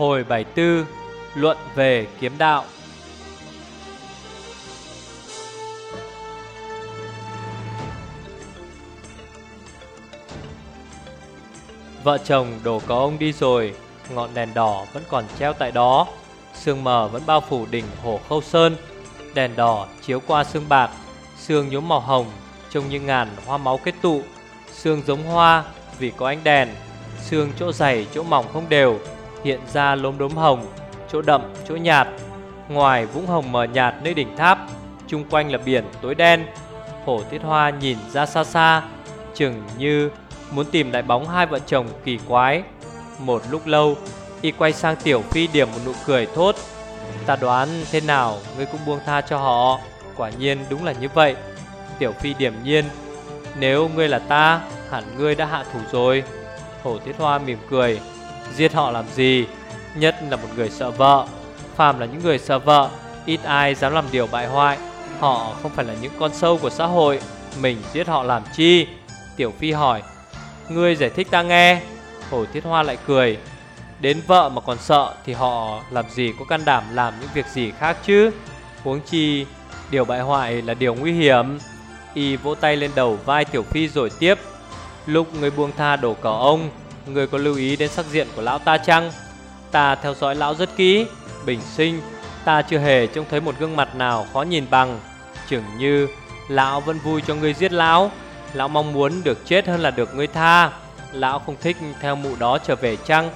Hồi 74 Luận về kiếm đạo. Vợ chồng đồ có ông đi rồi, Ngọn đèn đỏ vẫn còn treo tại đó. Sương mờ vẫn bao phủ đỉnh hồ khâu sơn. Đèn đỏ chiếu qua sương bạc, Sương nhuốm màu hồng, Trông như ngàn hoa máu kết tụ. Sương giống hoa vì có ánh đèn, Sương chỗ dày chỗ mỏng không đều. Hiện ra lốm đốm hồng, Chỗ đậm, chỗ nhạt. Ngoài vũng hồng mờ nhạt nơi đỉnh tháp, chung quanh là biển tối đen. Hổ tiết hoa nhìn ra xa xa, Chừng như muốn tìm lại bóng hai vợ chồng kỳ quái. Một lúc lâu, Y quay sang Tiểu Phi điểm một nụ cười thốt, Ta đoán thế nào Ngươi cũng buông tha cho họ. Quả nhiên đúng là như vậy. Tiểu Phi điểm nhiên, Nếu ngươi là ta, Hẳn ngươi đã hạ thủ rồi. Hổ Tiết Hoa mỉm cười Giết họ làm gì? Nhất là một người sợ vợ. Phàm là những người sợ vợ, Ít ai dám làm điều bại hoại. Họ không phải là những con sâu của xã hội. Mình giết họ làm chi? Tiểu Phi hỏi. Ngươi giải thích ta nghe. Hồ Thiết Hoa lại cười. Đến vợ mà còn sợ Thì họ làm gì có can đảm làm những việc gì khác chứ? Huống chi, Điều bại hoại là điều nguy hiểm. Y vỗ tay lên đầu vai Tiểu Phi rồi tiếp. Lúc người buông tha đổ cỏ ông Người có lưu ý đến sắc diện của lão ta chăng? Ta theo dõi lão rất kỹ, Bình sinh. Ta chưa hề trông thấy một gương mặt nào khó nhìn bằng. Chừng như Lão vẫn vui cho ngươi giết lão. Lão mong muốn được chết hơn là được ngươi tha. Lão không thích theo mụ đó trở về chăng?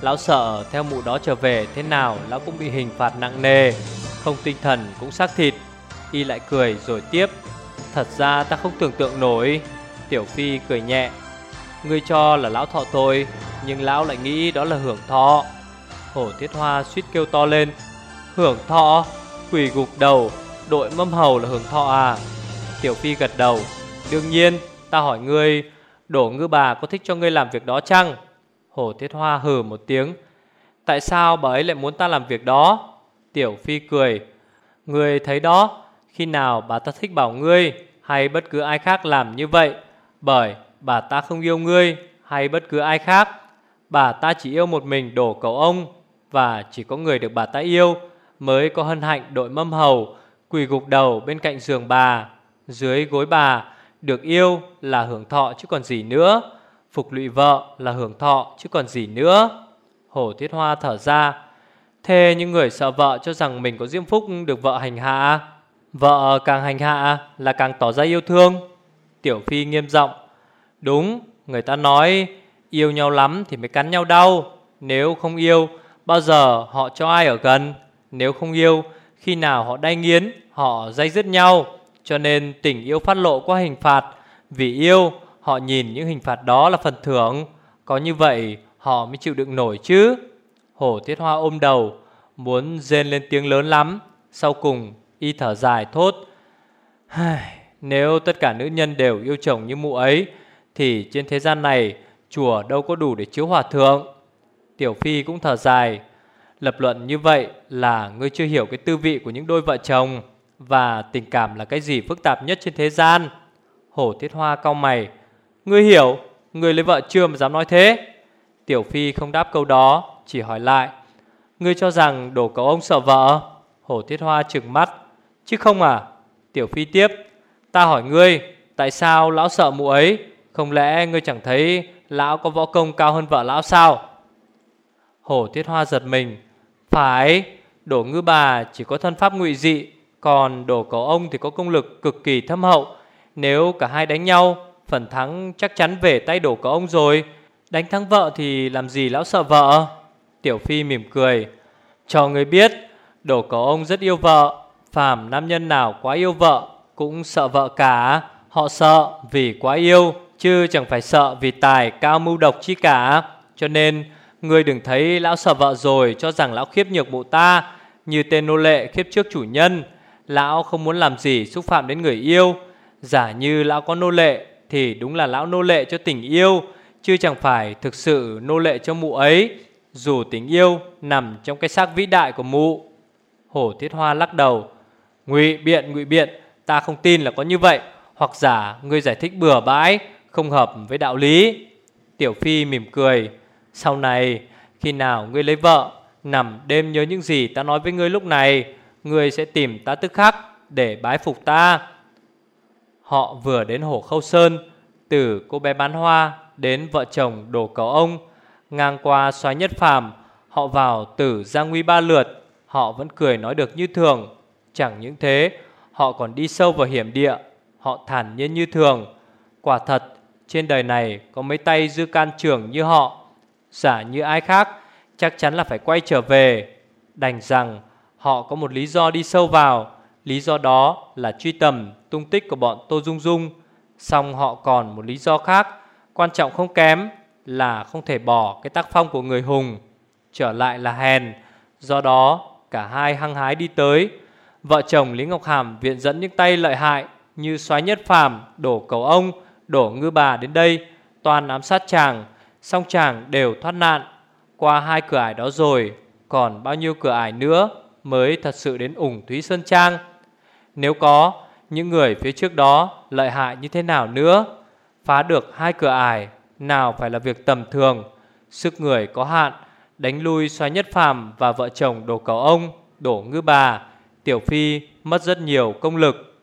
Lão sợ theo mụ đó trở về Thế nào lão cũng bị hình phạt nặng nề. Không tinh thần cũng xác thịt. Y lại cười rồi tiếp. Thật ra ta không tưởng tượng nổi. Tiểu Phi cười nhẹ. Ngươi cho là lão thọ tôi, Nhưng lão lại nghĩ đó là hưởng thọ. Hổ thiết hoa suýt kêu to lên. Hưởng thọ? Quỷ gục đầu, Đội mâm hầu là hưởng thọ à? Tiểu Phi gật đầu. Đương nhiên, ta hỏi ngươi, Đổ ngư bà có thích cho ngươi làm việc đó chăng? Hổ thiết hoa hừ một tiếng. Tại sao bà ấy lại muốn ta làm việc đó? Tiểu Phi cười. Ngươi thấy đó, Khi nào bà ta thích bảo ngươi, Hay bất cứ ai khác làm như vậy? Bởi bà ta không yêu ngươi Hay bất cứ ai khác. Bà ta chỉ yêu một mình đổ cầu ông, Và chỉ có người được bà ta yêu Mới có hân hạnh đội mâm hầu, Quỳ gục đầu bên cạnh giường bà. Dưới gối bà, Được yêu là hưởng thọ chứ còn gì nữa, Phục lụy vợ là hưởng thọ chứ còn gì nữa. Hổ Thiết Hoa thở ra, Thế những người sợ vợ cho rằng mình có diễm phúc được vợ hành hạ? Vợ càng hành hạ là càng tỏ ra yêu thương. Tiểu Phi nghiêm giọng Đúng, người ta nói yêu nhau lắm thì mới cắn nhau đau. Nếu không yêu, bao giờ họ cho ai ở gần? Nếu không yêu, khi nào họ đay nghiến, họ dây dứt nhau? Cho nên tình yêu phát lộ qua hình phạt. Vì yêu, họ nhìn những hình phạt đó là phần thưởng. Có như vậy, họ mới chịu đựng nổi chứ? Hổ Thiết Hoa ôm đầu Muốn rên lên tiếng lớn lắm. Sau cùng y thở dài thốt. Nếu tất cả nữ nhân đều yêu chồng như mụ ấy thì trên thế gian này, Chùa đâu có đủ để chiếu hòa thượng. Tiểu Phi cũng thở dài, Lập luận như vậy là ngươi chưa hiểu cái tư vị của những đôi vợ chồng Và tình cảm là cái gì phức tạp nhất trên thế gian. Hổ Thiết Hoa cau mày, Ngươi hiểu, Ngươi lấy vợ chưa mà dám nói thế? Tiểu Phi không đáp câu đó, Chỉ hỏi lại, Ngươi cho rằng đồ cậu ông sợ vợ? Hổ Thiết Hoa trừng mắt, Chứ không à? Tiểu Phi tiếp, Ta hỏi ngươi, Tại sao lão sợ mụ ấy không lẽ ngươi chẳng thấy Lão có võ công cao hơn vợ lão sao? Hổ Tiết Hoa giật mình. Phải, Đổ ngư bà chỉ có thân pháp ngụy dị, Còn đổ cầu ông thì có công lực cực kỳ thâm hậu. Nếu cả hai đánh nhau, Phần thắng chắc chắn về tay đổ cầu ông rồi. Đánh thắng vợ thì làm gì lão sợ vợ? Tiểu Phi mỉm cười. Cho người biết, Đổ cầu ông rất yêu vợ, Phàm nam nhân nào quá yêu vợ Cũng sợ vợ cả. Họ sợ vì quá yêu. Chứ chẳng phải sợ vì tài cao mưu độc chi cả. Cho nên, Ngươi đừng thấy lão sợ vợ rồi Cho rằng lão khiếp nhược bộ ta, Như tên nô lệ khiếp trước chủ nhân. Lão không muốn làm gì xúc phạm đến người yêu. Giả như lão có nô lệ, Thì đúng là lão nô lệ cho tình yêu, Chứ chẳng phải thực sự nô lệ cho mụ ấy. Dù tình yêu nằm trong cái xác vĩ đại của mụ. Hổ Thiết Hoa lắc đầu. Ngụy biện ngụy biện, Ta không tin là có như vậy. Hoặc giả ngươi giải thích bừa bãi. Không hợp với đạo lý. Tiểu Phi mỉm cười, Sau này, khi nào ngươi lấy vợ, Nằm đêm nhớ những gì ta nói với ngươi lúc này, Ngươi sẽ tìm ta tức khắc Để bái phục ta. Họ vừa đến hồ Khâu Sơn, Từ cô bé bán hoa Đến vợ chồng đồ cầu ông, Ngang qua xoáy nhất phàm, Họ vào tử Giang Nguy ba lượt, Họ vẫn cười nói được như thường. Chẳng những thế, Họ còn đi sâu vào hiểm địa, Họ thản nhiên như thường. Quả thật trên đời này có mấy tay dư can trưởng như họ Giả như ai khác Chắc chắn là phải quay trở về Đành rằng họ có một lý do đi sâu vào. Lý do đó là truy tầm tung tích của bọn Tô Dung Dung. Xong họ còn một lý do khác Quan trọng không kém là không thể bỏ cái tác phong của người hùng Trở lại là hèn. Do đó cả hai hăng hái đi tới. Vợ chồng Lý Ngọc Hàm viện dẫn những tay lợi hại Như xoáy nhất phàm, đổ cầu ông, đổ ngư bà đến đây, Toàn ám sát chàng, song chàng đều thoát nạn. Qua hai cửa ải đó rồi, Còn bao nhiêu cửa ải nữa Mới thật sự đến ủng Thúy Sơn Trang? Nếu có, những người phía trước đó lợi hại như thế nào nữa? Phá được hai cửa ải, Nào phải là việc tầm thường. Sức người có hạn, Đánh lui xoáy nhất phàm và vợ chồng đổ cầu ông, Đổ ngư bà, Tiểu Phi mất rất nhiều công lực.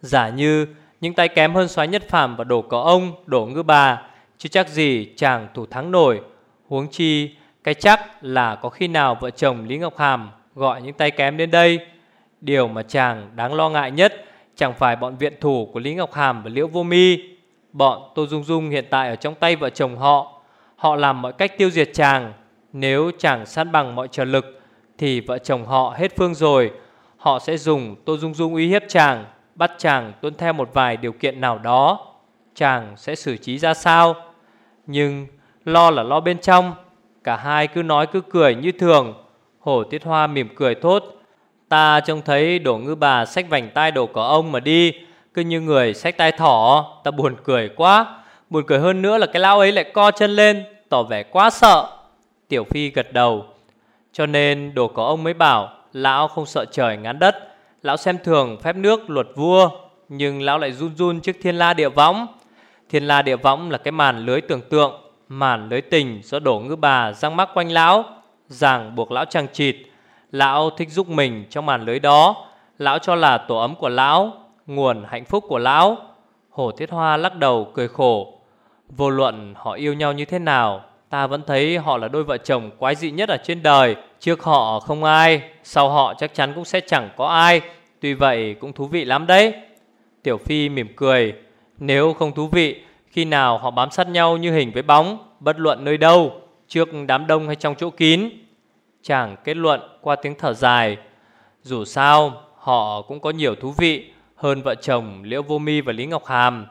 Giả như những tay kém hơn soái nhất phàm và đổ có ông Đổ ngư bà Chứ chắc gì chàng thủ thắng nổi. Huống chi, Cái chắc là có khi nào vợ chồng Lý Ngọc Hàm Gọi những tay kém đến đây? Điều mà chàng đáng lo ngại nhất, Chẳng phải bọn viện thủ của Lý Ngọc Hàm và Liễu Vô Mi, Bọn Tô Dung Dung hiện tại ở trong tay vợ chồng họ. Họ làm mọi cách tiêu diệt chàng. Nếu chàng sát bằng mọi trợ lực, Thì vợ chồng họ hết phương rồi. Họ sẽ dùng Tô Dung Dung uy hiếp chàng. Bắt chàng tuân theo một vài điều kiện nào đó, Chàng sẽ xử trí ra sao? Nhưng lo là lo bên trong, Cả hai cứ nói cứ cười như thường. Hổ Tiết Hoa mỉm cười thốt, Ta trông thấy đổ ngư bà xách vành tai đổ của ông mà đi, Cứ như người xách tai thỏ, Ta buồn cười quá. Buồn cười hơn nữa là cái lão ấy lại co chân lên, Tỏ vẻ quá sợ. Tiểu Phi gật đầu, Cho nên đổ có ông mới bảo, Lão không sợ trời ngán đất. Lão xem thường phép nước luật vua, Nhưng lão lại run run trước thiên la địa võng. Thiên la địa võng là cái màn lưới tưởng tượng, Màn lưới tình do đổ ngư bà răng mắc quanh lão, Ràng buộc lão chằng chịt. Lão thích giúp mình trong màn lưới đó. Lão cho là tổ ấm của lão, Nguồn hạnh phúc của lão. Hổ Thiết Hoa lắc đầu cười khổ. Vô luận họ yêu nhau như thế nào Ta vẫn thấy họ là đôi vợ chồng quái dị nhất ở trên đời, Trước họ không ai, Sau họ chắc chắn cũng sẽ chẳng có ai. Tuy vậy cũng thú vị lắm đấy. Tiểu Phi mỉm cười, Nếu không thú vị, Khi nào họ bám sát nhau như hình với bóng, Bất luận nơi đâu, Trước đám đông hay trong chỗ kín? Chàng kết luận qua tiếng thở dài, Dù sao, Họ cũng có nhiều thú vị Hơn vợ chồng Liễu Vô Mi và Lý Ngọc Hàm.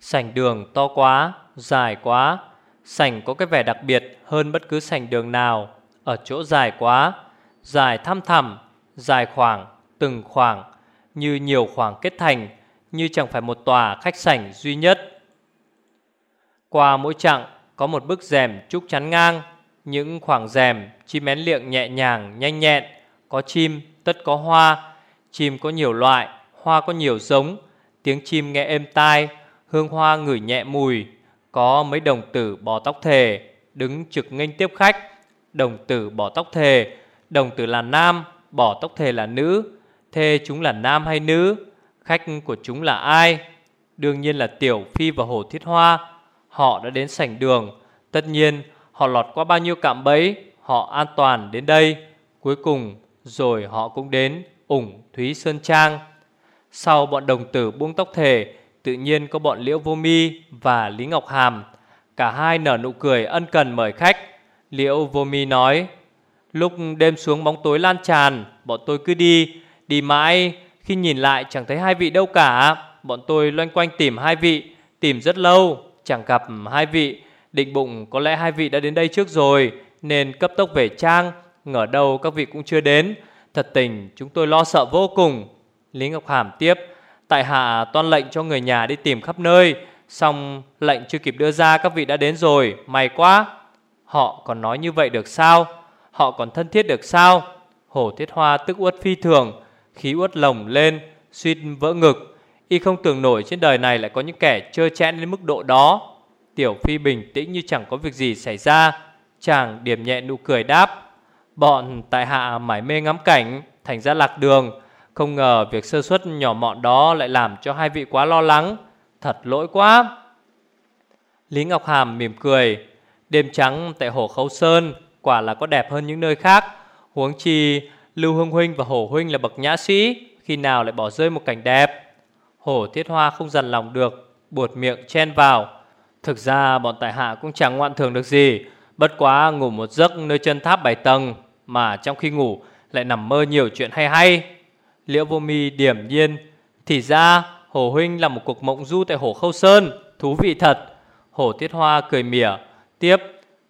Sảnh đường to quá Dài quá. Sảnh có cái vẻ đặc biệt hơn bất cứ sảnh đường nào. Ở chỗ dài quá, Dài thăm thẳm, Dài khoảng, Từng khoảng, Như nhiều khoảng kết thành, Như chẳng phải một tòa khách sảnh duy nhất. Qua mỗi chặng, Có một bức rèm trúc chắn ngang. Những khoảng rèm Chim én liệng nhẹ nhàng, nhanh nhẹn. Có chim, tất có hoa. Chim có nhiều loại, Hoa có nhiều giống. Tiếng chim nghe êm tai, Hương hoa ngửi nhẹ mùi. Có mấy đồng tử bò tóc thề, Đứng trực nghênh tiếp khách, Đồng tử bỏ tóc thề. Đồng tử là nam Bỏ tóc thề là nữ. Thê chúng là nam hay nữ? Khách của chúng là ai? Đương nhiên là Tiểu, Phi và Hồ Thiết Hoa. Họ đã đến sảnh đường. Tất nhiên, họ lọt qua bao nhiêu cạm bẫy, Họ an toàn đến đây. Cuối cùng, rồi họ cũng đến ủng Thúy Sơn Trang. Sau bọn đồng tử buông tóc thề Tự nhiên có bọn Liễu Vô Mi và Lý Ngọc Hàm. Cả hai nở nụ cười ân cần mời khách. Liễu Vô Mi nói, Lúc đêm xuống bóng tối lan tràn, Bọn tôi cứ đi Đi mãi. Khi nhìn lại chẳng thấy hai vị đâu cả. Bọn tôi loanh quanh tìm hai vị, Tìm rất lâu, Chẳng gặp hai vị. Định bụng có lẽ hai vị đã đến đây trước rồi, Nên cấp tốc về trang, Ngờ đâu các vị cũng chưa đến. Thật tình, chúng tôi lo sợ vô cùng. Lý Ngọc Hàm tiếp Tại hạ toan lệnh cho người nhà đi tìm khắp nơi Xong lệnh chưa kịp đưa ra, các vị đã đến rồi. May quá, Họ còn nói như vậy được sao? Họ còn thân thiết được sao? Hổ Thiết Hoa tức uất phi thường, Khí uất lồng lên, Suýt vỡ ngực. Y không tưởng nổi trên đời này lại có những kẻ trơ chẽn đến mức độ đó. Tiểu Phi bình tĩnh như chẳng có việc gì xảy ra. Chàng điểm nhẹ nụ cười đáp, Bọn tại hạ mải mê ngắm cảnh, Thành ra lạc đường. Không ngờ việc sơ suất nhỏ mọn đó Lại làm cho hai vị quá lo lắng. Thật lỗi quá. Lý Ngọc Hàm mỉm cười. Đêm trắng tại Hồ Khấu Sơn, Quả là có đẹp hơn những nơi khác. Huống chi, Lưu Hương Huynh và hồ Huynh là bậc nhã sĩ, Khi nào lại bỏ rơi một cảnh đẹp. Hồ Thiết Hoa không dằn lòng được, Buột miệng chen vào. Thực ra, bọn tại hạ cũng chẳng ngoạn thường được gì. Bất quá ngủ một giấc nơi chân tháp bảy tầng, Mà trong khi ngủ lại nằm mơ nhiều chuyện hay hay. Liễu vô mi điểm nhiên. Thì ra, hồ Huynh là một cuộc mộng du tại hồ Khâu Sơn, Thú vị thật. Hồ Tiết Hoa cười mỉa. Tiếp,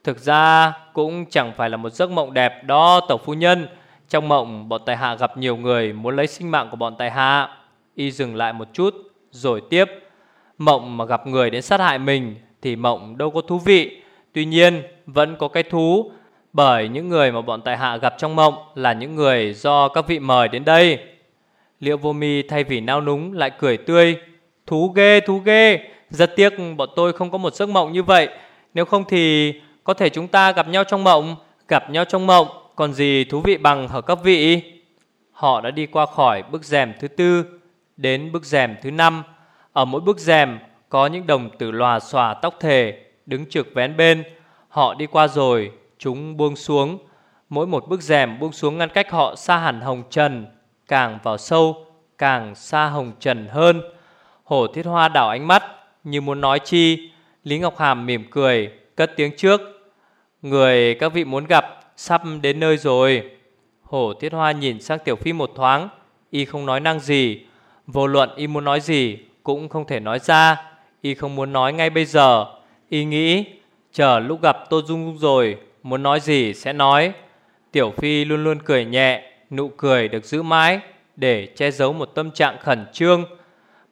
Thực ra cũng chẳng phải là một giấc mộng đẹp đó Tổng Phu Nhân. Trong mộng, bọn tài hạ gặp nhiều người Muốn lấy sinh mạng của bọn tài hạ. Y dừng lại một chút, Rồi tiếp. Mộng mà gặp người đến sát hại mình Thì mộng đâu có thú vị. Tuy nhiên, vẫn có cái thú, Bởi những người mà bọn tài hạ gặp trong mộng Là những người do các vị mời đến đây. Liệu vô mi thay vì nao núng lại cười tươi. Thú ghê thú ghê. Rất tiếc bọn tôi không có một giấc mộng như vậy. Nếu không thì có thể chúng ta gặp nhau trong mộng, Gặp nhau trong mộng. Còn gì thú vị bằng hở các vị? Họ đã đi qua khỏi bức rèm thứ tư, Đến bức rèm thứ năm. Ở mỗi bức rèm Có những đồng tử lòa xòa tóc thề, Đứng trực vén bên. Họ đi qua rồi, Chúng buông xuống. Mỗi một bức rèm buông xuống ngăn cách họ xa hẳn hồng trần. Càng vào sâu, Càng xa hồng trần hơn. Hổ thiết hoa đảo ánh mắt Như muốn nói chi, Lý Ngọc Hàm mỉm cười, Cất tiếng trước. Người các vị muốn gặp Sắp đến nơi rồi. Hổ thiết hoa nhìn sang tiểu phi một thoáng, Y không nói năng gì. Vô luận y muốn nói gì Cũng không thể nói ra. Y không muốn nói ngay bây giờ. Y nghĩ, Chờ lúc gặp Tô Dung rồi, Muốn nói gì sẽ nói. Tiểu Phi luôn luôn cười nhẹ Nụ cười được giữ mãi Để che giấu một tâm trạng khẩn trương.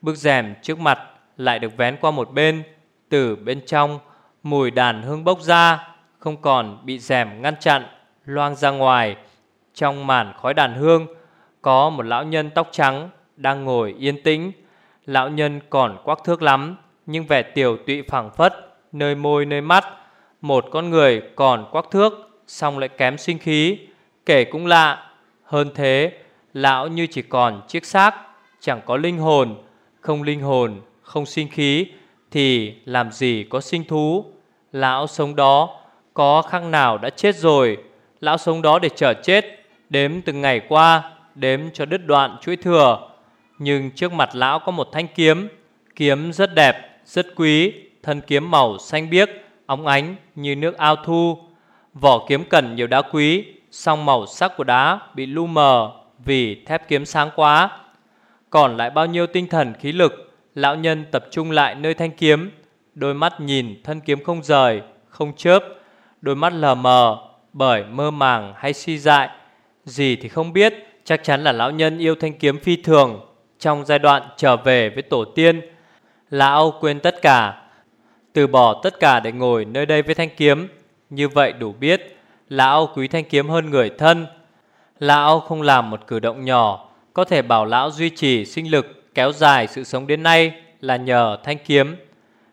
Bức rèm trước mặt Lại được vén qua một bên, Từ bên trong Mùi đàn hương bốc ra, Không còn bị rèm ngăn chặn, Loang ra ngoài. Trong màn khói đàn hương, Có một lão nhân tóc trắng Đang ngồi yên tĩnh. Lão nhân còn quắc thước lắm, Nhưng vẻ tiểu tụy phẳng phất, Nơi môi, nơi mắt. Một con người còn quắc thước Xong lại kém sinh khí. Kể cũng lạ hơn thế Lão như chỉ còn chiếc xác Chẳng có linh hồn Không linh hồn Không sinh khí Thì làm gì có sinh thú? Lão sống đó Có khác nào đã chết rồi? Lão sống đó để chờ chết Đếm từng ngày qua Đếm cho đứt đoạn chuỗi thừa. Nhưng trước mặt lão có một thanh kiếm Kiếm rất đẹp, rất quý Thân kiếm màu xanh biếc Óng ánh như nước ao thu. Vỏ kiếm cần nhiều đá quý Song màu sắc của đá bị lu mờ Vì thép kiếm sáng quá. Còn lại bao nhiêu tinh thần khí lực, Lão nhân tập trung lại nơi thanh kiếm, Đôi mắt nhìn thân kiếm không rời, Không chớp, Đôi mắt lờ mờ Bởi mơ màng hay suy dại. Gì thì không biết, Chắc chắn là lão nhân yêu thanh kiếm phi thường Trong giai đoạn trở về với tổ tiên. Lão quên tất cả, từ bỏ tất cả để ngồi nơi đây với thanh kiếm, Như vậy đủ biết Lão quý thanh kiếm hơn người thân. Lão không làm một cử động nhỏ Có thể bảo lão duy trì sinh lực Kéo dài sự sống đến nay Là nhờ thanh kiếm.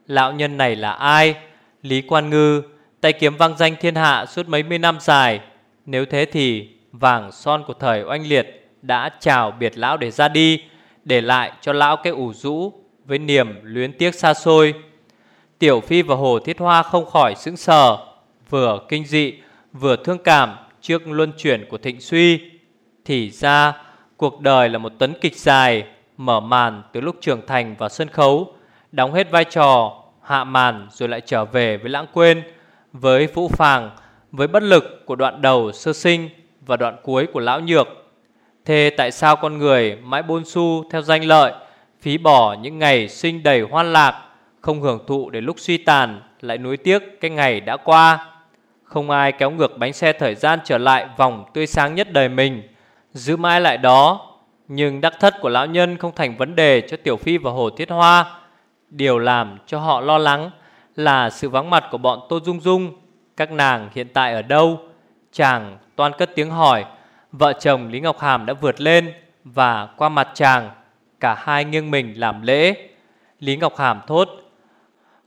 Lão nhân này là ai? Lý Quan Ngư Tay kiếm vang danh thiên hạ suốt mấy mươi năm dài. Nếu thế thì Vàng son của thời oanh liệt Đã chào biệt lão để ra đi Để lại cho lão cái ủ rũ Với niềm luyến tiếc xa xôi. Tiểu Phi và Hồ Thiết Hoa không khỏi sững sờ, vừa kinh dị, vừa thương cảm trước luân chuyển của Thịnh Suy. Thì ra, cuộc đời là một tấn kịch dài, mở màn từ lúc trưởng thành vào sân khấu, đóng hết vai trò, hạ màn rồi lại trở về với lãng quên, với phũ phàng, với bất lực của đoạn đầu sơ sinh và đoạn cuối của lão nhược. Thế tại sao con người mãi bôn xu theo danh lợi, phí bỏ những ngày sinh đầy hoan lạc, không hưởng thụ để lúc suy tàn lại nuối tiếc cái ngày đã qua. Không ai kéo ngược bánh xe thời gian trở lại vòng tươi sáng nhất đời mình, giữ mãi lại đó. Nhưng đắc thất của lão nhân không thành vấn đề cho Tiểu Phi và Hồ Thiết Hoa. Điều làm cho họ lo lắng là sự vắng mặt của bọn Tô Dung Dung. Các nàng hiện tại ở đâu? Chàng toan cất tiếng hỏi. Vợ chồng Lý Ngọc Hàm đã vượt lên và qua mặt chàng. Cả hai nghiêng mình làm lễ. Lý Ngọc Hàm thốt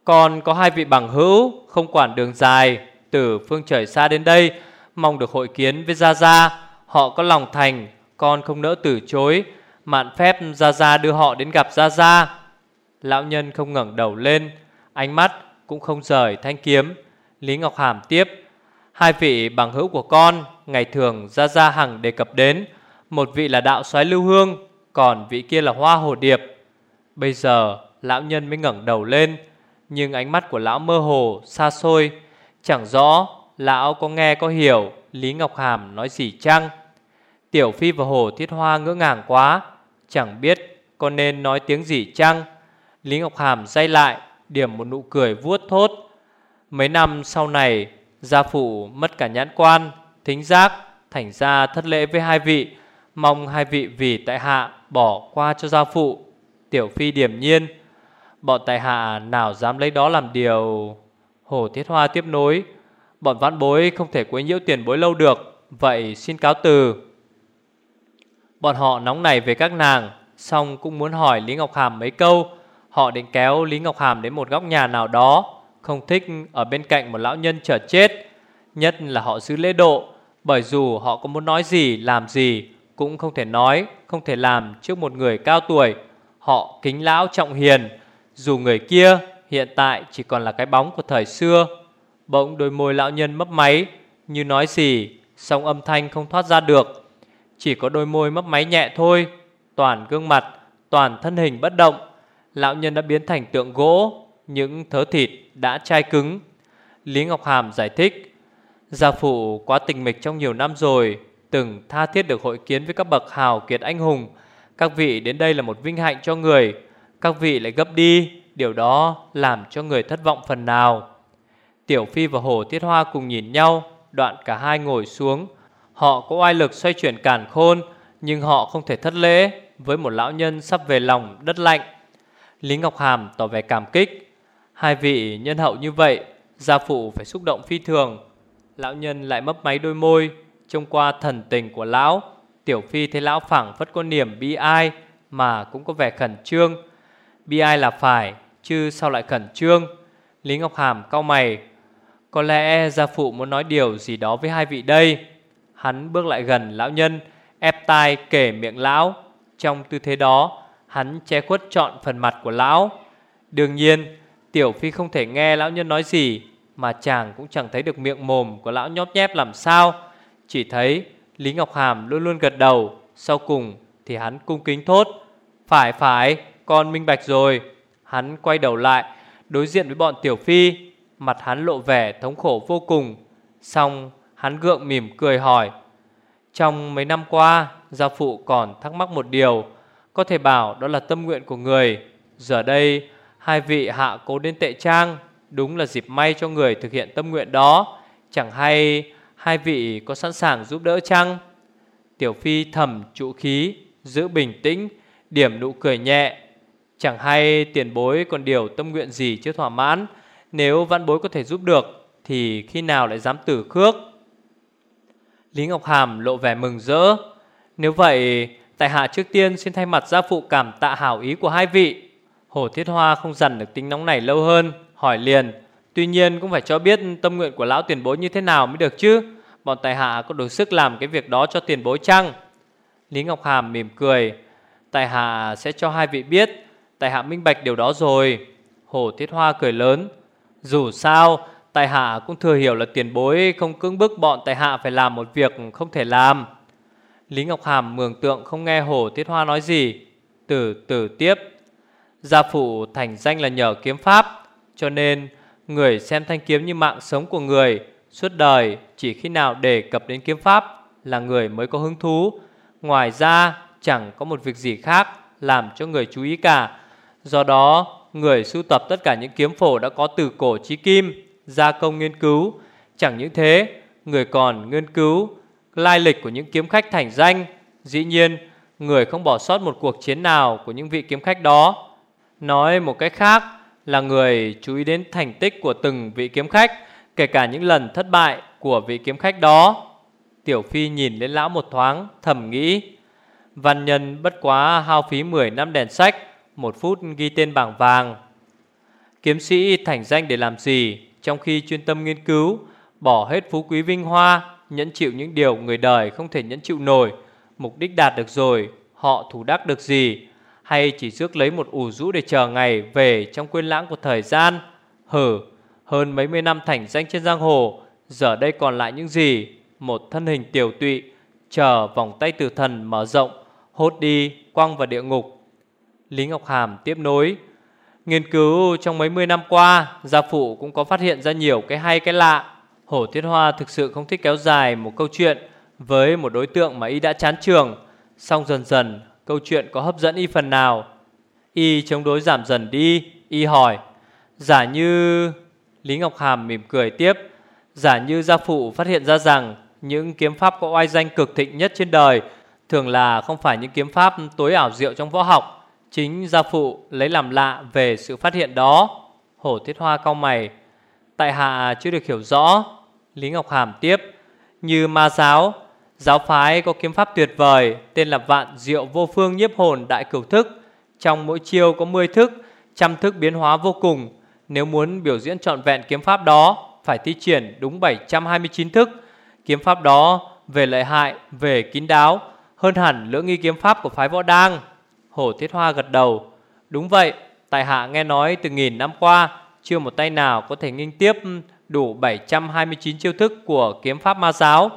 còn có hai vị bằng hữu Không quản đường dài từ phương trời xa đến đây, Mong được hội kiến với Gia Gia. Họ có lòng thành, Con không nỡ từ chối. Mạn phép Gia Gia đưa họ đến gặp Gia Gia. Lão nhân không ngẩng đầu lên, Ánh mắt cũng không rời thanh kiếm. Lý Ngọc Hàm tiếp, Hai vị bằng hữu của con, Ngày thường Gia Gia hằng đề cập đến, Một vị là đạo soái lưu hương, Còn vị kia là hoa hồ điệp. Bây giờ, lão nhân mới ngẩng đầu lên, Nhưng ánh mắt của lão mơ hồ, Xa xôi. Chẳng rõ lão có nghe, có hiểu Lý Ngọc Hàm nói gì chăng? Tiểu Phi và Hồ Thiết Hoa ngỡ ngàng quá, Chẳng biết có nên nói tiếng gì chăng? Lý Ngọc Hàm dây lại, Điểm một nụ cười vuốt thốt. Mấy năm sau này, Gia phụ mất cả nhãn quan, Thính giác, Thành ra thất lễ với hai vị, Mong hai vị vì tại hạ bỏ qua cho gia phụ. Tiểu Phi điểm nhiên, Bọn tại hạ nào dám lấy đó làm điều? Hồ Thiết Hoa tiếp nối, Bọn vãn bối không thể quấy nhiễu tiền bối lâu được, Vậy xin cáo từ. Bọn họ nóng này về các nàng, Xong cũng muốn hỏi Lý Ngọc Hàm mấy câu. Họ định kéo Lý Ngọc Hàm đến một góc nhà nào đó, Không thích ở bên cạnh một lão nhân chờ chết, Nhất là họ giữ lễ độ, Bởi dù họ có muốn nói gì, làm gì, Cũng không thể nói, Không thể làm trước một người cao tuổi. Họ kính lão trọng hiền, Dù người kia hiện tại chỉ còn là cái bóng của thời xưa. Bỗng đôi môi lão nhân mấp máy, Như nói gì, song âm thanh không thoát ra được. Chỉ có đôi môi mấp máy nhẹ thôi, Toàn gương mặt, Toàn thân hình bất động. Lão nhân đã biến thành tượng gỗ, Những thớ thịt đã chai cứng. Lý Ngọc Hàm giải thích, Gia phụ quá tình mịch trong nhiều năm rồi, Từng tha thiết được hội kiến với các bậc hào kiệt anh hùng. Các vị đến đây là một vinh hạnh cho người, Các vị lại gấp đi. Điều đó làm cho người thất vọng phần nào. Tiểu Phi và Hồ Tiết Hoa cùng nhìn nhau, Đoạn cả hai ngồi xuống. Họ có oai lực xoay chuyển cản khôn, Nhưng họ không thể thất lễ Với một lão nhân sắp về lòng đất lạnh. Lý Ngọc Hàm tỏ vẻ cảm kích. Hai vị nhân hậu như vậy, Gia phụ phải xúc động phi thường. Lão nhân lại mấp máy đôi môi, Trông qua thần tình của lão. Tiểu Phi thấy lão phẳng phất có niềm bi ai Mà cũng có vẻ khẩn trương. Bi ai là phải Chứ sao lại khẩn trương? Lý Ngọc Hàm cau mày. Có lẽ gia phụ muốn nói điều gì đó với hai vị đây. Hắn bước lại gần lão nhân, Ép tai kể miệng lão. Trong tư thế đó, Hắn che khuất trọn phần mặt của lão. Đương nhiên, Tiểu Phi không thể nghe lão nhân nói gì, Mà chàng cũng chẳng thấy được miệng mồm của lão nhóp nhép làm sao. Chỉ thấy Lý Ngọc Hàm luôn luôn gật đầu, Sau cùng thì hắn cung kính thốt, Phải phải, con minh bạch rồi. Hắn quay đầu lại, Đối diện với bọn Tiểu Phi, Mặt hắn lộ vẻ thống khổ vô cùng. Xong, hắn gượng mỉm cười hỏi, Trong mấy năm qua, Gia phụ còn thắc mắc một điều, có thể bảo đó là tâm nguyện của người. Giờ đây, hai vị hạ cố đến tệ trang, Đúng là dịp may cho người thực hiện tâm nguyện đó. Chẳng hay hai vị có sẵn sàng giúp đỡ chăng? Tiểu Phi thầm trụ khí, Giữ bình tĩnh, Điểm nụ cười nhẹ. Chẳng hay tiền bối còn điều tâm nguyện gì chưa thỏa mãn? Nếu văn bối có thể giúp được, Thì khi nào lại dám tử khước? Lý Ngọc Hàm lộ vẻ mừng rỡ. Nếu vậy, Tại hạ trước tiên xin thay mặt gia phụ cảm tạ hảo ý của hai vị. Hồ Thiết Hoa không dằn được tính nóng này lâu hơn, Hỏi liền. Tuy nhiên cũng phải cho biết tâm nguyện của lão tiền bối như thế nào mới được chứ? Bọn tài hạ có đủ sức làm cái việc đó cho tiền bối chăng? Lý Ngọc Hàm mỉm cười. Tài hạ sẽ cho hai vị biết. Tại hạ minh bạch điều đó rồi. Hồ Thiết Hoa cười lớn. Dù sao, Tại hạ cũng thừa hiểu là tiền bối không cưỡng bức bọn tại hạ phải làm một việc không thể làm. Lý Ngọc Hàm mường tượng không nghe Hồ Thiết Hoa nói gì. Từ từ tiếp. Gia phụ thành danh là nhờ kiếm pháp, Cho nên người xem thanh kiếm như mạng sống của người, Suốt đời chỉ khi nào đề cập đến kiếm pháp Là người mới có hứng thú. Ngoài ra, chẳng có một việc gì khác Làm cho người chú ý cả. Do đó người sưu tập tất cả những kiếm phổ đã có từ cổ chí kim Gia công nghiên cứu Chẳng những thế Người còn nghiên cứu lai lịch của những kiếm khách thành danh. Dĩ nhiên, người không bỏ sót một cuộc chiến nào của những vị kiếm khách đó. Nói một cách khác là người chú ý đến thành tích của từng vị kiếm khách, kể cả những lần thất bại của vị kiếm khách đó. Tiểu Phi nhìn lên lão một thoáng, thầm nghĩ. Văn nhân bất quá hao phí 10 năm đèn sách, một phút ghi tên bảng vàng. Kiếm sĩ thành danh để làm gì trong khi chuyên tâm nghiên cứu, Bỏ hết phú quý vinh hoa Nhẫn chịu những điều người đời không thể nhẫn chịu nổi Mục đích đạt được rồi Họ thủ đắc được gì Hay chỉ rước lấy một ủ rũ để chờ ngày Về trong quên lãng của thời gian? Hử Hơn mấy mươi năm thành danh trên giang hồ Giờ đây còn lại những gì? Một thân hình tiểu tụy Chờ vòng tay tử thần mở rộng Hốt đi quăng vào địa ngục. Lý Ngọc Hàm tiếp nối. Nghiên cứu trong mấy mươi năm qua, Gia phụ cũng có phát hiện ra nhiều cái hay cái lạ. Hổ Tiết Hoa thực sự không thích kéo dài một câu chuyện Với một đối tượng mà y đã chán trường. Xong dần dần, câu chuyện có hấp dẫn y phần nào. Y chống đối giảm dần đi, Y hỏi, Giả như Lý Ngọc Hàm mỉm cười tiếp, Giả như gia phụ phát hiện ra rằng Những kiếm pháp có oai danh cực thịnh nhất trên đời Thường là không phải những kiếm pháp tối ảo diệu trong võ học Chính gia phụ lấy làm lạ về sự phát hiện đó. Hổ Thiết Hoa cau mày. Tại hạ chưa được hiểu rõ. Lý Ngọc Hàm tiếp. Như ma giáo Giáo phái có kiếm pháp tuyệt vời, Tên là vạn diệu vô phương nhiếp hồn đại cửu thức. Trong mỗi chiêu có 10 thức, Trăm thức biến hóa vô cùng. Nếu muốn biểu diễn trọn vẹn kiếm pháp đó, Phải thi triển đúng 729 thức. Kiếm pháp đó về lợi hại, Về kín đáo, Hơn hẳn lưỡng nghi kiếm pháp của phái võ đang. Hổ Thiết Hoa gật đầu. Đúng vậy, Tại hạ nghe nói từ nghìn năm qua, Chưa một tay nào có thể nghinh tiếp Đủ 729 chiêu thức của kiếm pháp ma giáo.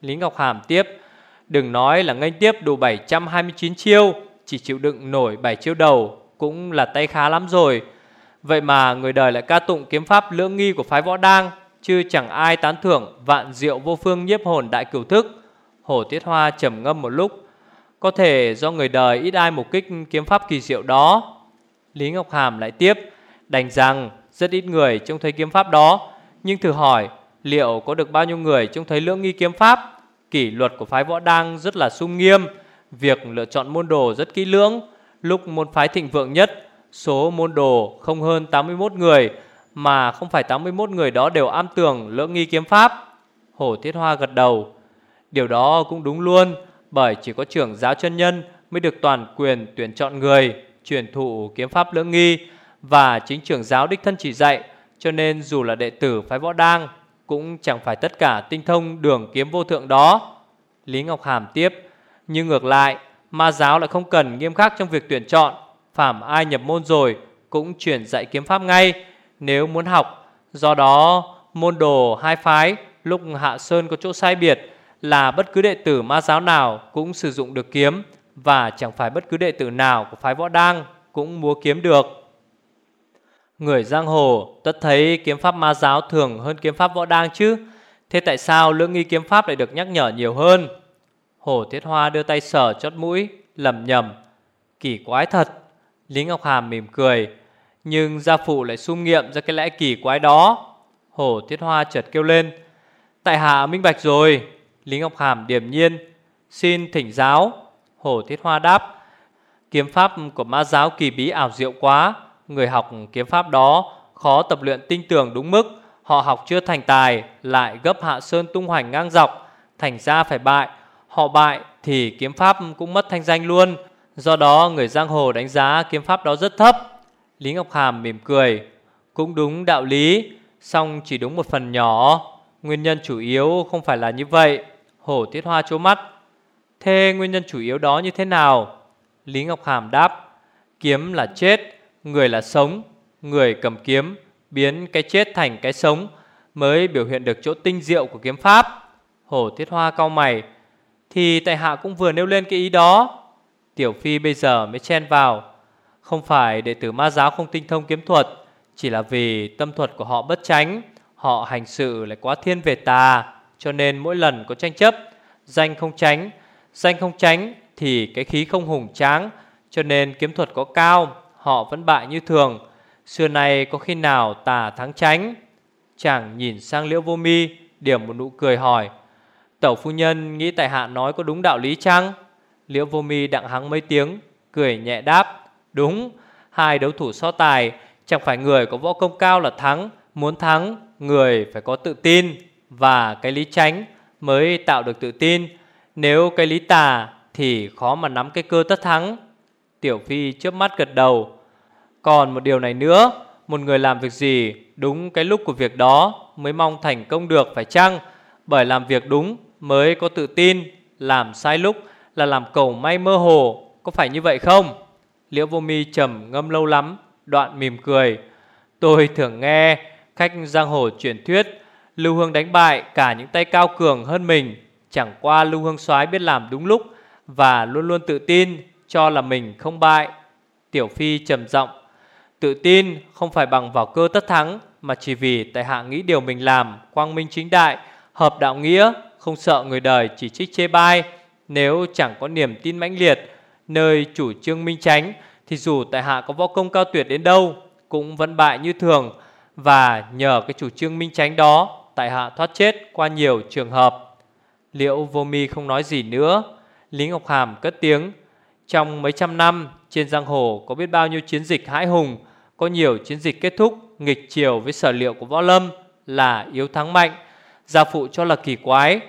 Lý Ngọc Hàm tiếp, Đừng nói là nghênh tiếp đủ 729 chiêu, Chỉ chịu đựng nổi 7 chiêu đầu Cũng là tay khá lắm rồi. Vậy mà người đời lại ca tụng kiếm pháp lưỡng nghi của phái võ đang, Chứ chẳng ai tán thưởng vạn diệu vô phương nhiếp hồn đại cửu thức. Hổ Tiết Hoa trầm ngâm một lúc có thể do người đời ít ai mục kích kiếm pháp kỳ diệu đó. Lý Ngọc Hàm lại tiếp, Đành rằng rất ít người trông thấy kiếm pháp đó. Nhưng thử hỏi, liệu có được bao nhiêu người trông thấy lưỡng nghi kiếm pháp? Kỷ luật của phái võ đang rất là sung nghiêm, Việc lựa chọn môn đồ rất kỹ lưỡng. Lúc môn phái thịnh vượng nhất, Số môn đồ không hơn 81 người, Mà không phải 81 người đó đều am tường lưỡng nghi kiếm pháp. Hổ Thiết Hoa gật đầu, Điều đó cũng đúng luôn. Bởi chỉ có trưởng giáo chân nhân Mới được toàn quyền tuyển chọn người Truyền thụ kiếm pháp lưỡng nghi Và chính trưởng giáo đích thân chỉ dạy Cho nên dù là đệ tử phái võ đang cũng chẳng phải tất cả tinh thông đường kiếm vô thượng đó. Lý Ngọc Hàm tiếp, nhưng ngược lại, ma giáo lại không cần nghiêm khắc trong việc tuyển chọn, phạm ai nhập môn rồi cũng chuyển dạy kiếm pháp ngay nếu muốn học. Do đó, môn đồ hai phái lúc Hạ Sơn có chỗ sai biệt là bất cứ đệ tử ma giáo nào cũng sử dụng được kiếm và chẳng phải bất cứ đệ tử nào của phái võ đang cũng múa kiếm được. Người giang hồ, tất thấy kiếm pháp ma giáo thường hơn kiếm pháp võ đang chứ? Thế tại sao lưỡng nghi kiếm pháp lại được nhắc nhở nhiều hơn? Hổ Thiết Hoa đưa tay sờ chót mũi lầm nhầm Kỳ quái thật. Lý Ngọc Hàm mỉm cười, Nhưng gia phụ lại sung nghiệm ra cái lẽ kỳ quái đó. Hổ Thiết Hoa chợt kêu lên, Tại hạ minh bạch rồi. Lý Ngọc Hàm điềm nhiên, Xin thỉnh giáo Hổ Thiết Hoa đáp, Kiếm pháp của ma giáo kỳ bí ảo diệu quá, Người học kiếm pháp đó khó tập luyện tinh tường đúng mức, Họ học chưa thành tài, Lại gấp hạ sơn tung hoành ngang dọc, Thành ra phải bại, Họ bại thì kiếm pháp cũng mất thanh danh luôn, Do đó người giang hồ đánh giá kiếm pháp đó rất thấp. Lý Ngọc Hàm mỉm cười, Cũng đúng đạo lý Xong chỉ đúng một phần nhỏ. Nguyên nhân chủ yếu không phải là như vậy. Hổ Tiết Hoa chố mắt. Thế nguyên nhân chủ yếu đó như thế nào? Lý Ngọc Hàm đáp Kiếm là chết người là sống, người cầm kiếm biến cái chết thành cái sống mới biểu hiện được chỗ tinh diệu của kiếm pháp. Hổ tiết Hoa cau mày, thì tại hạ cũng vừa nêu lên cái ý đó. Tiểu Phi bây giờ mới chen vào, không phải đệ tử ma giáo không tinh thông kiếm thuật, chỉ là vì tâm thuật của họ bất tránh, họ hành sự lại quá thiên về tà, cho nên mỗi lần có tranh chấp, danh không tránh, danh không tránh thì cái khí không hùng tráng, cho nên kiếm thuật có cao họ vẫn bại như thường. Xưa nay có khi nào tà thắng tránh? Chàng nhìn sang Liễu Vô Mi, điểm một nụ cười hỏi: "Tẩu phu nhân nghĩ tại hạ nói có đúng đạo lý chăng?" Liễu Vô Mi đặng hắng mấy tiếng, cười nhẹ đáp: "Đúng, hai đấu thủ so tài, chẳng phải người có võ công cao là thắng, muốn thắng, người phải có tự tin và cái lý tránh mới tạo được tự tin. Nếu cái lý tà thì khó mà nắm cái cơ tất thắng." Tiểu Phi chớp mắt gật đầu. Còn một điều này nữa, Một người làm việc gì đúng cái lúc của việc đó Mới mong thành công được phải chăng Bởi làm việc đúng mới có tự tin Làm sai lúc là làm cầu may mơ hồ Có phải như vậy không Liễu vô mi trầm ngâm lâu lắm Đoạn mỉm cười Tôi thường nghe khách giang hồ truyền thuyết, Lưu Hương đánh bại cả những tay cao cường hơn mình, Chẳng qua Lưu Hương soái biết làm đúng lúc Và luôn luôn tự tin, cho là mình không bại. Tiểu Phi trầm giọng, Tự tin không phải bằng vào cơ tất thắng, Mà chỉ vì tại hạ nghĩ điều mình làm, Quang minh chính đại, Hợp đạo nghĩa, Không sợ người đời chỉ trích chê bai. Nếu chẳng có niềm tin mãnh liệt, Nơi chủ trương minh tránh Thì dù tại hạ có võ công cao tuyệt đến đâu, Cũng vẫn bại như thường. Và nhờ cái chủ trương minh tránh đó, Tại hạ thoát chết qua nhiều trường hợp. Liễu vô mi không nói gì nữa. Lý Ngọc Hàm cất tiếng, Trong mấy trăm năm, trên giang hồ có biết bao nhiêu chiến dịch hãi hùng, Có nhiều chiến dịch kết thúc nghịch chiều với sở liệu của võ lâm Là yếu thắng mạnh, Gia phụ cho là kỳ quái.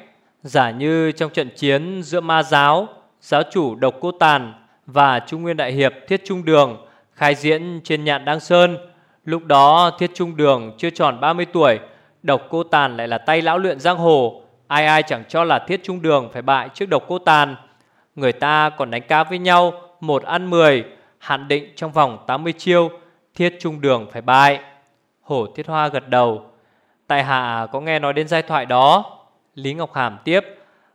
Giả như trong trận chiến giữa ma giáo Giáo chủ Độc Cô Tàn Và Trung Nguyên Đại Hiệp Thiết Trung Đường Khai diễn trên nhạn Đăng Sơn Lúc đó Thiết Trung Đường chưa tròn 30 tuổi, Độc Cô Tàn lại là tay lão luyện giang hồ. Ai ai chẳng cho là Thiết Trung Đường phải bại trước Độc Cô Tàn. Người ta còn đánh cá với nhau, Một ăn mười, Hạn định trong vòng 80 chiêu, Thiết Trung Đường phải bại. Hổ Thiết Hoa gật đầu. Tại hạ có nghe nói đến giai thoại đó? Lý Ngọc Hàm tiếp.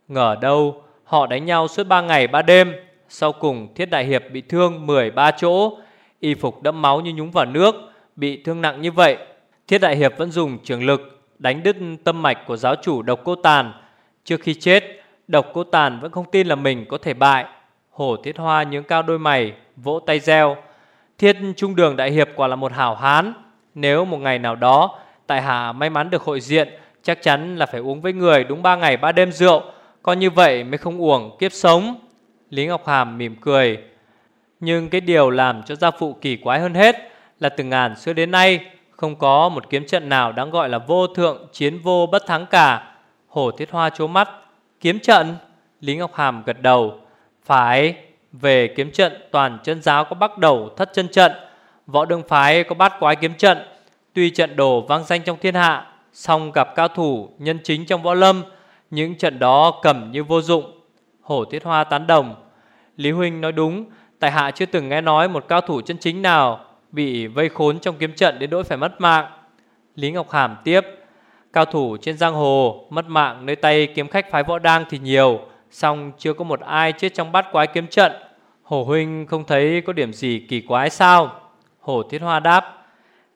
Ngờ đâu, họ đánh nhau suốt 3 ngày 3 đêm, Sau cùng Thiết Đại Hiệp bị thương 13 chỗ, Y phục đẫm máu như nhúng vào nước. Bị thương nặng như vậy, Thiết Đại Hiệp vẫn dùng trường lực Đánh đứt tâm mạch của giáo chủ Độc Cô Tàn. Trước khi chết, Độc Cô Tàn vẫn không tin là mình có thể bại. Hổ Thiết Hoa nhướng cao đôi mày, Vỗ tay reo. Thiết Trung Đường Đại Hiệp quả là một hảo hán. Nếu một ngày nào đó, Tại hạ may mắn được hội diện, Chắc chắn là phải uống với người đúng ba ngày ba đêm rượu. Còn như vậy mới không uổng kiếp sống. Lý Ngọc Hàm mỉm cười. Nhưng cái điều làm cho gia phụ kỳ quái hơn hết là từ ngàn. Xưa đến nay, Không có một kiếm trận nào đáng gọi là vô thượng, chiến vô bất thắng cả. Hổ Thiết Hoa chố mắt, Kiếm trận. Lý Ngọc Hàm gật đầu. Phải Về kiếm trận, toàn chân giáo có bắt đầu thất chân trận, Võ đường phái có bát quái kiếm trận. Tuy trận đồ vang danh trong thiên hạ, song gặp cao thủ nhân chính trong võ lâm, Những trận đó cầm như vô dụng. Hổ Thiết Hoa tán đồng. Lý Huynh nói đúng, Tại hạ chưa từng nghe nói một cao thủ chân chính nào Bị vây khốn trong kiếm trận đến nỗi phải mất mạng. Lý Ngọc Hàm tiếp, Cao thủ trên giang hồ, Mất mạng nơi tay kiếm khách phái võ đang thì nhiều, Song chưa có một ai chết trong bát quái kiếm trận. Hồ Huynh không thấy có điểm gì kỳ quái sao? Hồ Thiết Hoa đáp,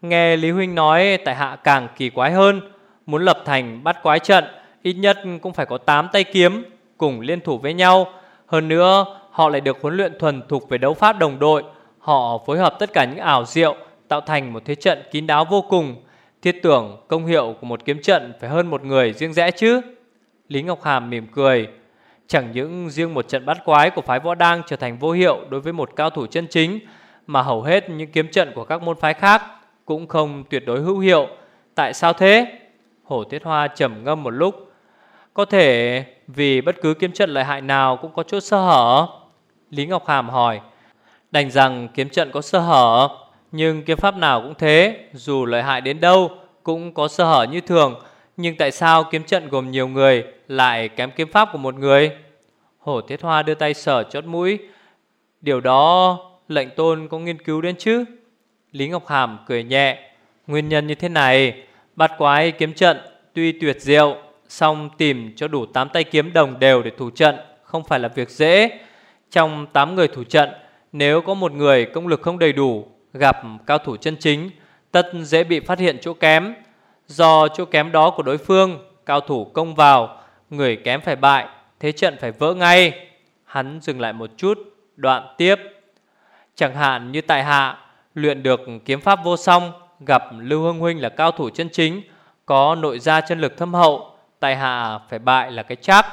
Nghe Lý Huynh nói tại hạ càng kỳ quái hơn, Muốn lập thành bắt quái trận, Ít nhất cũng phải có 8 tay kiếm Cùng liên thủ với nhau. Hơn nữa, họ lại được huấn luyện thuần thục về đấu pháp đồng đội Họ phối hợp tất cả những ảo diệu, Tạo thành một thế trận kín đáo vô cùng Thiết tưởng, công hiệu của một kiếm trận Phải hơn một người riêng rẽ chứ Lý Ngọc Hàm mỉm cười Chẳng những riêng một trận bắt quái của phái võ đang trở thành vô hiệu đối với một cao thủ chân chính, Mà hầu hết những kiếm trận của các môn phái khác cũng không tuyệt đối hữu hiệu. Tại sao thế? Hổ Tiết Hoa trầm ngâm một lúc. Có thể vì bất cứ kiếm trận lợi hại nào cũng có chỗ sơ hở. Lý Ngọc Hàm hỏi. Đành rằng kiếm trận có sơ hở, nhưng kiếm pháp nào cũng thế, dù lợi hại đến đâu cũng có sơ hở như thường. Nhưng tại sao kiếm trận gồm nhiều người lại kém kiếm pháp của một người? Hổ Thiết Hoa đưa tay sờ chót mũi. Điều đó lệnh tôn có nghiên cứu đến chứ? Lý Ngọc Hàm cười nhẹ Nguyên nhân như thế này Bát quái kiếm trận tuy tuyệt diệu song tìm cho đủ 8 tay kiếm đồng đều để thủ trận Không phải là việc dễ Trong 8 người thủ trận nếu có một người công lực không đầy đủ, Gặp cao thủ chân chính, Tất dễ bị phát hiện chỗ kém. Do chỗ kém đó của đối phương, Cao thủ công vào, Người kém phải bại, Thế trận phải vỡ ngay. Hắn dừng lại một chút, Đoạn tiếp. Chẳng hạn như tại hạ, Luyện được kiếm pháp vô song, Gặp Lưu Hương Huynh là cao thủ chân chính, Có nội gia chân lực thâm hậu, Tại hạ phải bại là cái chắc.